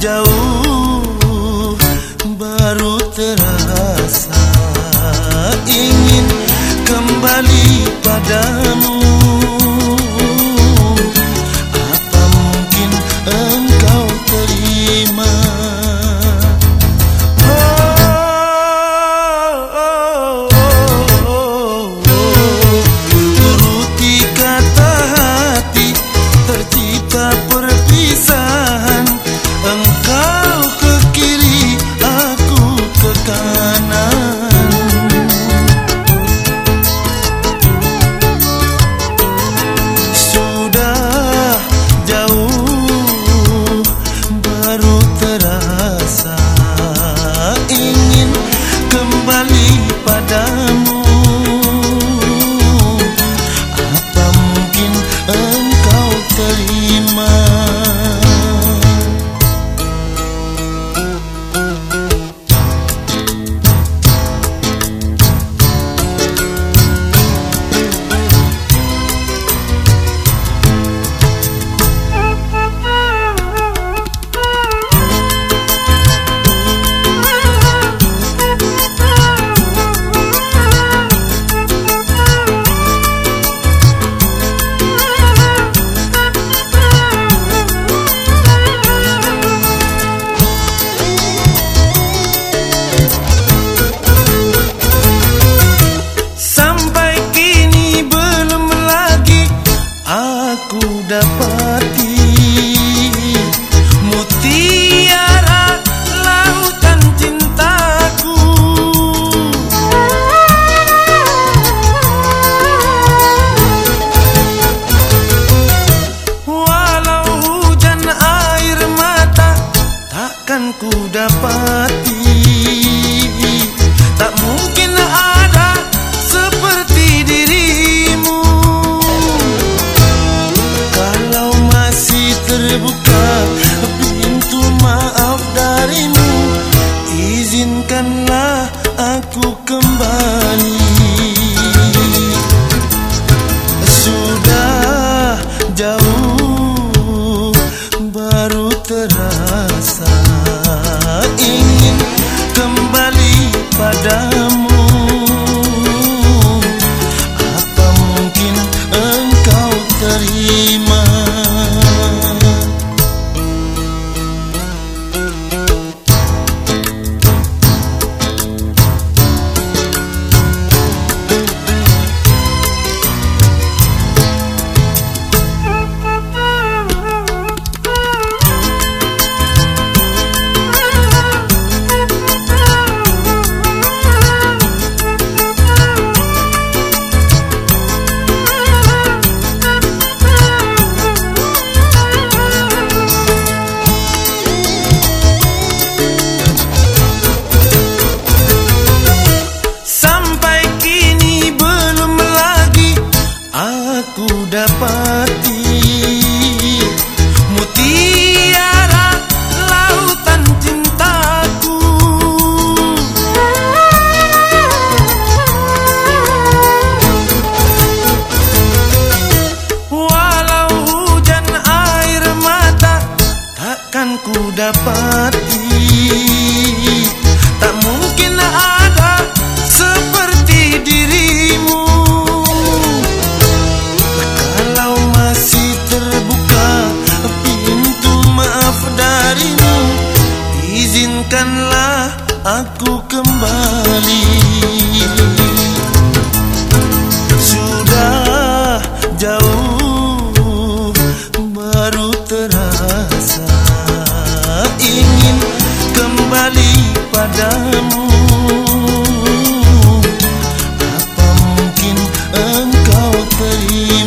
jauh baru terasa ingin kembali padamu. takkan ku dapati. Tak mungkin ada seperti dirimu. Kalau masih terbuka dapati. Tak mungkin ada seperti dirimu. Kalau masih terbuka pintu maaf darimu Izinkanlah aku kembali. सही